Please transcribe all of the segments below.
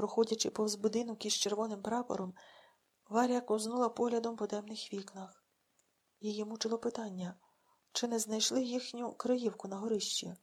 Проходячи повз будинок із червоним прапором, Варя ковзнула поглядом по темних вікнах. Її мучило питання, чи не знайшли їхню криївку на горищі.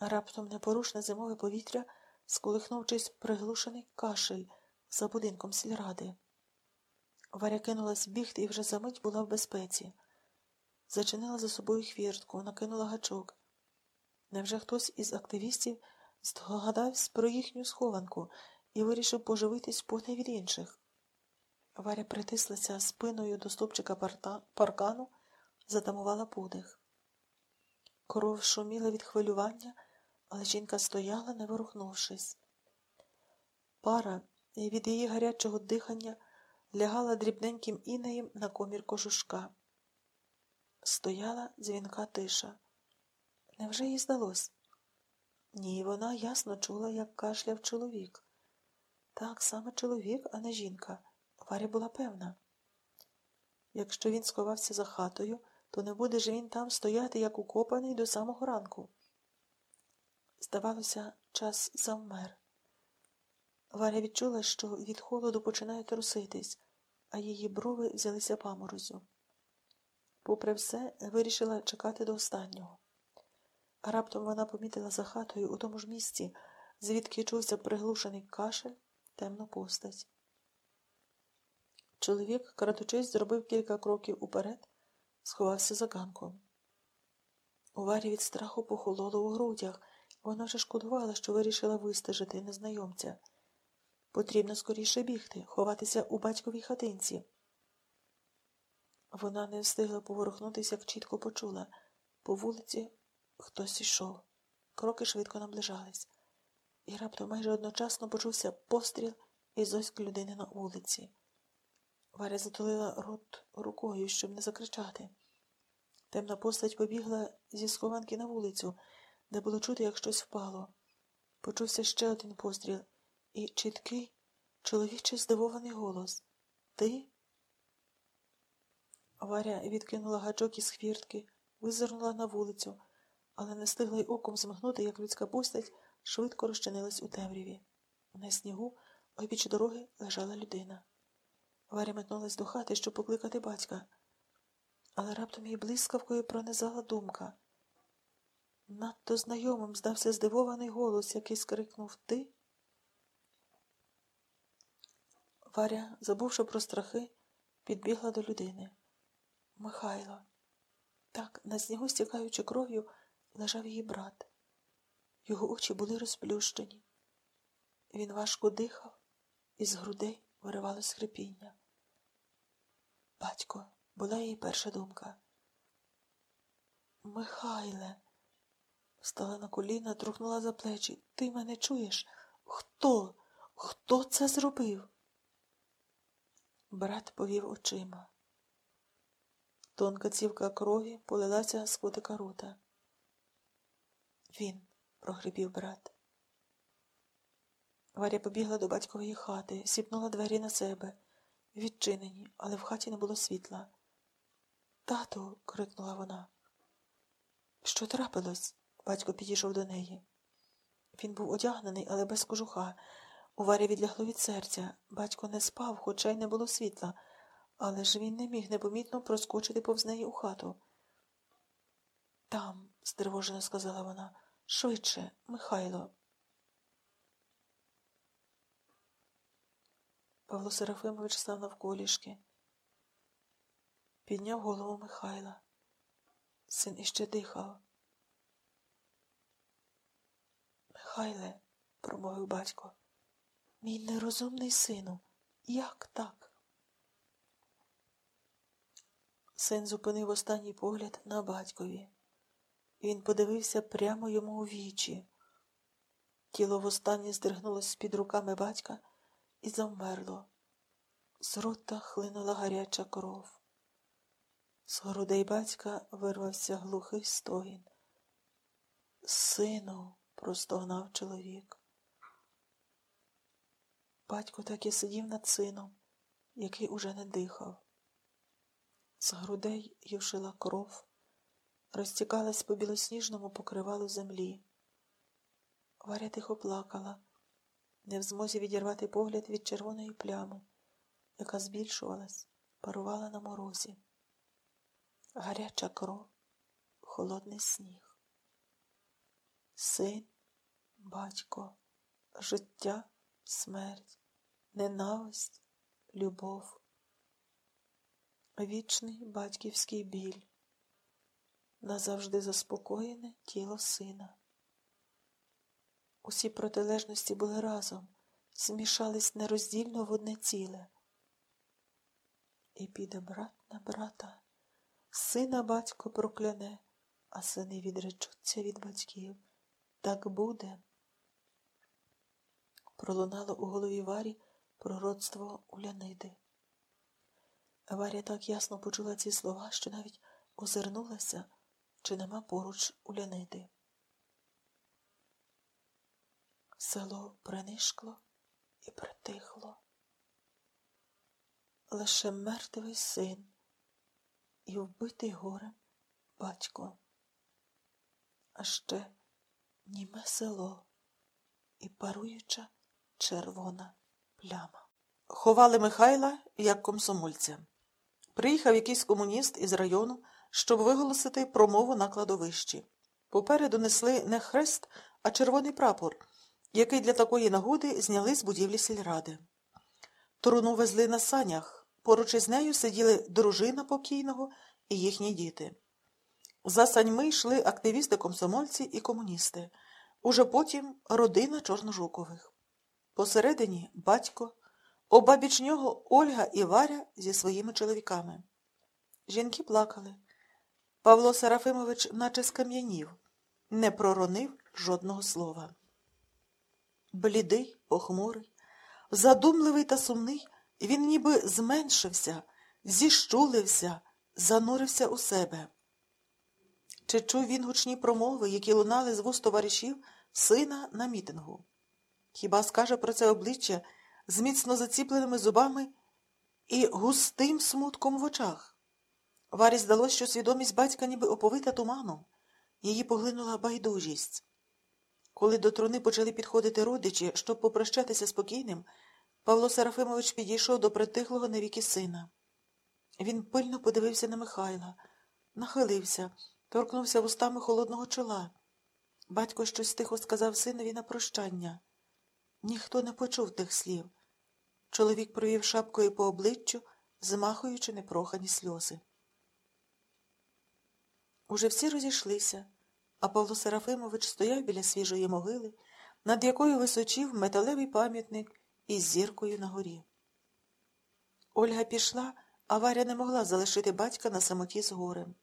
Раптом непорушне зимове повітря, сколихнувшись приглушений кашель за будинком сільради. Варя кинулась бігти і вже за мить була в безпеці. Зачинила за собою хвіртку, накинула гачок. Невже хтось із активістів здогадався про їхню схованку і вирішив поживитись потай від інших? Варя притислася спиною до стопчика паркану, затамувала подих. Коров шуміла від хвилювання, але жінка стояла, не ворухнувшись. Пара від її гарячого дихання лягала дрібненьким інеєм на комір кожушка. Стояла дзвінка тиша. Невже їй здалось? Ні, вона ясно чула, як кашляв чоловік. Так саме чоловік, а не жінка. Варя була певна. Якщо він сховався за хатою, то не буде ж він там стояти, як укопаний до самого ранку. Здавалося, час завмер. Варя відчула, що від холоду починає труситись, а її брови взялися паморозю. Попри все, вирішила чекати до останнього. Раптом вона помітила за хатою у тому ж місці, звідки чувся приглушений кашель, темну постать. Чоловік, крадучись, зробив кілька кроків уперед, сховався за ганком. У Варі від страху похололо у грудях, вона вже шкодувала, що вирішила вистежити незнайомця. Потрібно скоріше бігти, ховатися у батьковій хатинці. Вона не встигла поворухнутися, як чітко почула. По вулиці хтось ішов. Кроки швидко наближались. І раптом майже одночасно почувся постріл і зоськ людини на вулиці. Варя затулила рот рукою, щоб не закричати. Темна постать побігла зі схованки на вулицю, де було чути, як щось впало. Почувся ще один постріл і чіткий, чоловічий здивований голос. Ти? Варя відкинула гачок із хвіртки, визирнула на вулицю, але не встигла й оком змигнути, як людська постать швидко розчинилась у темряві. На снігу обіч дороги лежала людина. Варя метнулась до хати, щоб покликати батька, але раптом її блискавкою пронизала думка. Надто знайомим здався здивований голос, який скрикнув Ти. Варя, забувши про страхи, підбігла до людини. Михайло. Так, на снігу, стікаючи кров'ю, лежав її брат. Його очі були розплющені. Він важко дихав, і з грудей виривалось хрипіння. Батько, була її перша думка. Михайле, встала на коліна, трухнула за плечі. Ти мене чуєш? Хто? Хто це зробив? Брат повів очима. Тонка цівка крові полилася з котика рота. Він, прогребів брат. Варя побігла до батькової хати, сіпнула двері на себе, відчинені, але в хаті не було світла. Тату. крикнула вона. Що трапилось? Батько підійшов до неї. Він був одягнений, але без кожуха. У Варі відлягло від серця. Батько не спав, хоча й не було світла, але ж він не міг непомітно проскочити повз неї у хату. Там, стривожено сказала вона, швидше, Михайло. Павло Серафимович став навколішки. Підняв голову Михайла. Син іще дихав. Михайле, промовив батько, мій нерозумний сину, як так? Син зупинив останній погляд на батькові. Він подивився прямо йому у вічі. Тіло востаннє здригнулося під руками батька і завмерло. З рота хлинула гаряча кров. З грудей батька вирвався глухий стогін. Сину, простогнав чоловік. Батько так і сидів над сином, який уже не дихав. З грудей юшила кров, розтікалась по білосніжному покривалу землі. Варя тихо плакала, не в змозі відірвати погляд від червоної плями, яка збільшувалась, парувала на морозі. Гаряча кров, холодний сніг. Син, батько, життя, смерть, ненависть, любов. Вічний батьківський біль, назавжди заспокоєне тіло сина. Усі протилежності були разом, змішались нероздільно в одне ціле. І піде брат на брата, сина батько прокляне, а сини відречуться від батьків. Так буде. Пролунало у голові Варі пророцтво Уляниди. Варя так ясно почула ці слова, що навіть озирнулася, чи нема поруч Уляниди. Село принишкло і притихло. Лише мертвий син і вбитий горем батько, а ще німе село і паруюча червона пляма. Ховали Михайла як комсомольця. Приїхав якийсь комуніст із району, щоб виголосити промову на кладовищі. Попереду несли не хрест, а червоний прапор, який для такої нагоди зняли з будівлі сільради. Труну везли на санях. Поруч із нею сиділи дружина покійного і їхні діти. За саньми йшли активісти-комсомольці і комуністи. Уже потім родина Чорножукових. Посередині батько, обабіч нього Ольга і Варя зі своїми чоловіками. Жінки плакали. Павло Серафимович наче скам'янів, не проронив жодного слова. Блідий, похмурий, задумливий та сумний, він ніби зменшився, зіщулився, занурився у себе. Чи чув він гучні промови, які лунали з вуст товаришів сина на мітингу? Хіба скаже про це обличчя з міцно заціпленими зубами і густим смутком в очах? Варі здалося, що свідомість батька ніби оповита туманом, її поглинула байдужість. Коли до труни почали підходити родичі, щоб попрощатися спокійним, Павло Серафимович підійшов до притихлого навіки сина. Він пильно подивився на Михайла, нахилився, торкнувся вустами холодного чола. Батько щось тихо сказав синові на прощання. Ніхто не почув тих слів. Чоловік провів шапкою по обличчю, змахуючи непрохані сльози. Уже всі розійшлися, а Павло Серафимович стояв біля свіжої могили, над якою височив металевий пам'ятник із зіркою на горі. Ольга пішла, а Варя не могла залишити батька на самоті з горем.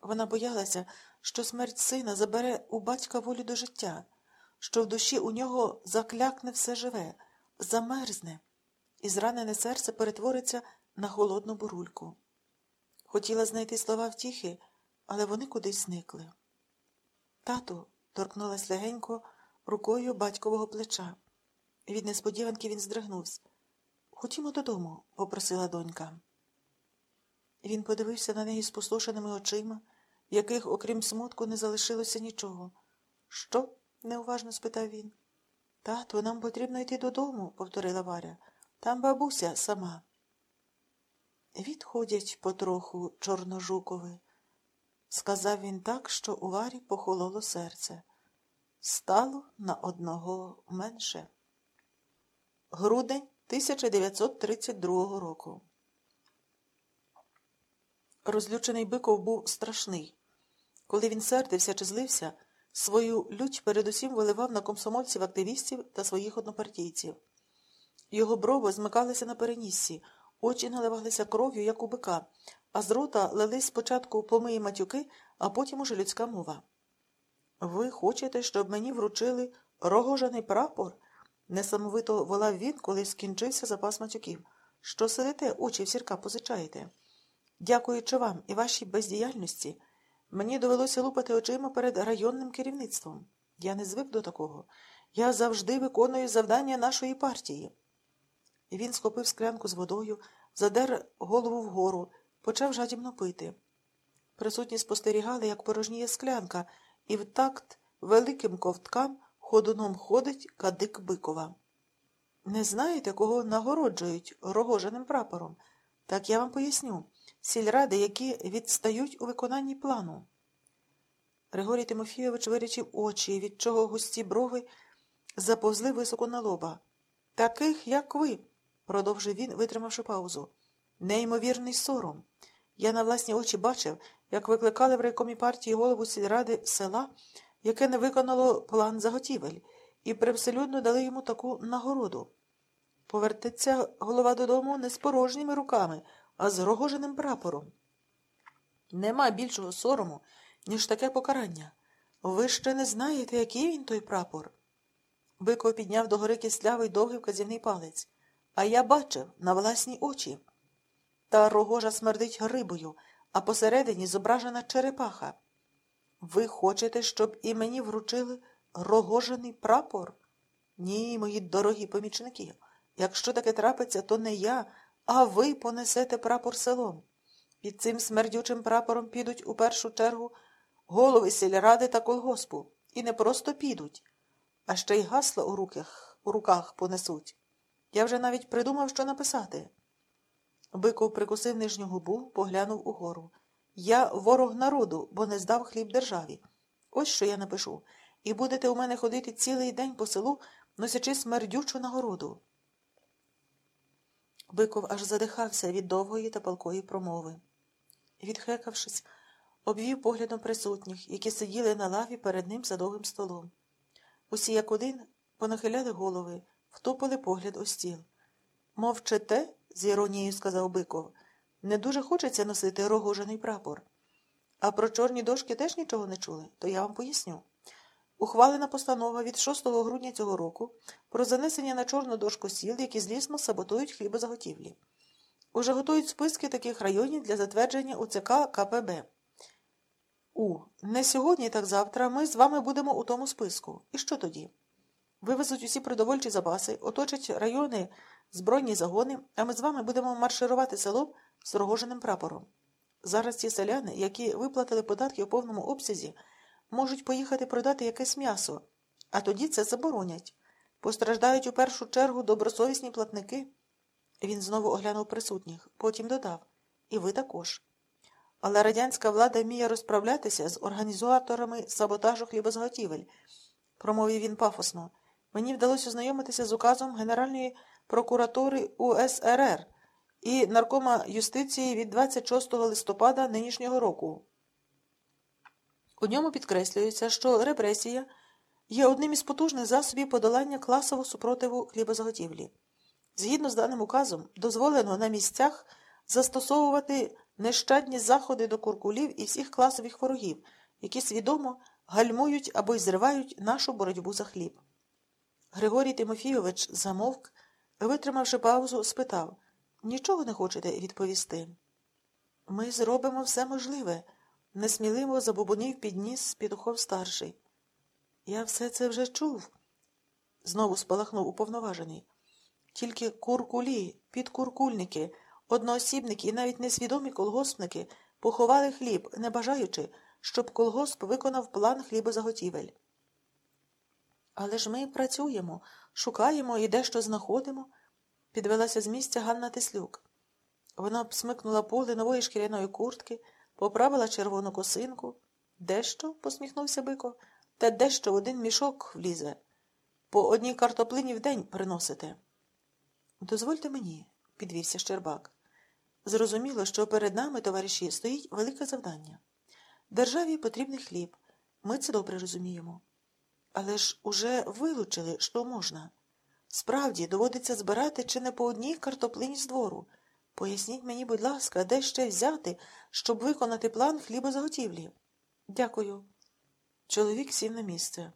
Вона боялася, що смерть сина забере у батька волю до життя, що в душі у нього заклякне все живе, замерзне, і зранене серце перетвориться на холодну бурульку. Хотіла знайти слова втіхи, але вони кудись зникли. Тату торкнулась легенько рукою батькового плеча. Від несподіванки він здригнувся. Ходімо додому, попросила донька. Він подивився на неї спустошеними очима, яких, окрім смутку, не залишилося нічого. Що? неуважно спитав він. Тату, нам потрібно йти додому, повторила Варя. Там бабуся сама. Відходять потроху Чорножукови, сказав він так, що у Варі похололо серце. Стало на одного менше. Грудень 1932 року. Розлючений Биков був страшний. Коли він сердився чи злився, свою лють передусім виливав на комсомольців активістів та своїх однопартійців. Його брови змикалися на переніссі, очі наливалися кров'ю, як у бика, а з рота лились спочатку помиї матюки, а потім уже людська мова. Ви хочете, щоб мені вручили рогожаний прапор? несамовито волав він, коли скінчився запас матюків. Що сидите, очі в сірка позичаєте? Дякуючи вам і вашій бездіяльності, мені довелося лупати очима перед районним керівництвом. Я не звик до такого. Я завжди виконую завдання нашої партії. Він схопив склянку з водою, задер голову вгору, почав жадібно пити. Присутні спостерігали, як порожніє склянка, і в такт великим ковткам ходуном ходить кадик Бикова. Не знаєте, кого нагороджують рогоженим прапором? Так я вам поясню. Сільради, які відстають у виконанні плану. Григорій Тимофійович вирічив очі, від чого густі брови заповзли високо на лоба. Таких, як ви, продовжив він, витримавши паузу. Неймовірний сором. Я на власні очі бачив, як викликали в райкомі партії голову сільради села, яке не виконало план заготівель, і привселюдно дали йому таку нагороду. Повертеться голова додому не з порожніми руками, а з рогоженим прапором. Нема більшого сорому, ніж таке покарання. Ви ще не знаєте, який він той прапор. Биков підняв догори кислявий довгий вказівний палець. А я бачив на власні очі. Та рогожа смердить рибою, а посередині зображена черепаха. Ви хочете, щоб і мені вручили рогожений прапор? Ні, мої дорогі помічники. Якщо таке трапиться, то не я, а ви понесете прапор селом. Під цим смердючим прапором підуть у першу чергу голови сільради та колгоспу. І не просто підуть, а ще й гасло у руках, у руках понесуть. Я вже навіть придумав, що написати. Биков прикусив нижню губу, поглянув угору. Я ворог народу, бо не здав хліб державі. Ось що я напишу. І будете у мене ходити цілий день по селу, носячи смердючу нагороду. Биков аж задихався від довгої та палкої промови. Відхекавшись, обвів поглядом присутніх, які сиділи на лаві перед ним за довгим столом. Усі, як один, понахиляли голови, втупили погляд у стіл. Мовчите, з іронією сказав Биков, не дуже хочеться носити рогожений прапор. А про чорні дошки теж нічого не чули, то я вам поясню. Ухвалена постанова від 6 грудня цього року про занесення на чорну дошку сіл, які злісно саботують хлібозаготівлі. Уже готують списки таких районів для затвердження УЦК КПБ. У, не сьогодні, так завтра ми з вами будемо у тому списку. І що тоді? Вивезуть усі продовольчі запаси, оточать райони, збройні загони, а ми з вами будемо марширувати селом з рогоженим прапором. Зараз ті селяни, які виплатили податки у повному обсязі, можуть поїхати продати якесь м'ясо, а тоді це заборонять. Постраждають у першу чергу добросовісні платники. Він знову оглянув присутніх, потім додав І ви також. Але радянська влада вміє розправлятися з організаторами саботажу хлібозготівель, промовив він пафосно. Мені вдалося ознайомитися з указом Генеральної прокуратури УСРР і наркома юстиції від 26 листопада нинішнього року. У ньому підкреслюється, що репресія є одним із потужних засобів подолання класового супротиву хлібозаготівлі. Згідно з даним указом, дозволено на місцях застосовувати нещадні заходи до куркулів і всіх класових ворогів, які свідомо гальмують або й зривають нашу боротьбу за хліб. Григорій Тимофійович замовк, витримавши паузу, спитав Нічого не хочете відповісти? Ми зробимо все можливе, несміливо забубонів підніс Петухов старший. Я все це вже чув, знову спалахнув уповноважений. Тільки куркулі, підкуркульники, одноосібники і навіть несвідомі колгоспники поховали хліб, не бажаючи, щоб колгосп виконав план хлібозаготівель. Але ж ми працюємо, шукаємо і дещо знаходимо, підвелася з місця Ганна Теслюк. Вона обсмикнула поле нової шкіряної куртки, поправила червону косинку. Дещо? посміхнувся Бико, та дещо в один мішок влізе. По одній картоплині в день приносите. Дозвольте мені, підвівся Щербак. Зрозуміло, що перед нами, товариші, стоїть велике завдання. Державі потрібний хліб. Ми це добре розуміємо. Але ж уже вилучили, що можна. Справді, доводиться збирати чи не по одній картоплині з двору. Поясніть мені, будь ласка, де ще взяти, щоб виконати план хлібозаготівлі. Дякую. Чоловік сів на місце.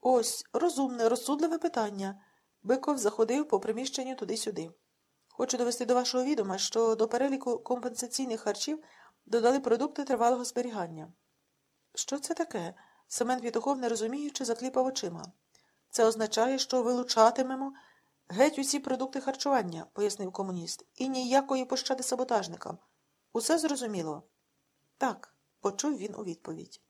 Ось розумне, розсудливе питання. Биков заходив по приміщенню туди-сюди. Хочу довести до вашого відома, що до переліку компенсаційних харчів додали продукти тривалого зберігання. Що це таке? Семен Пітухов, не розуміючи, закліпав очима. Це означає, що вилучатимемо геть усі продукти харчування, пояснив комуніст, і ніякої пощади саботажникам. Усе зрозуміло? Так, почув він у відповідь.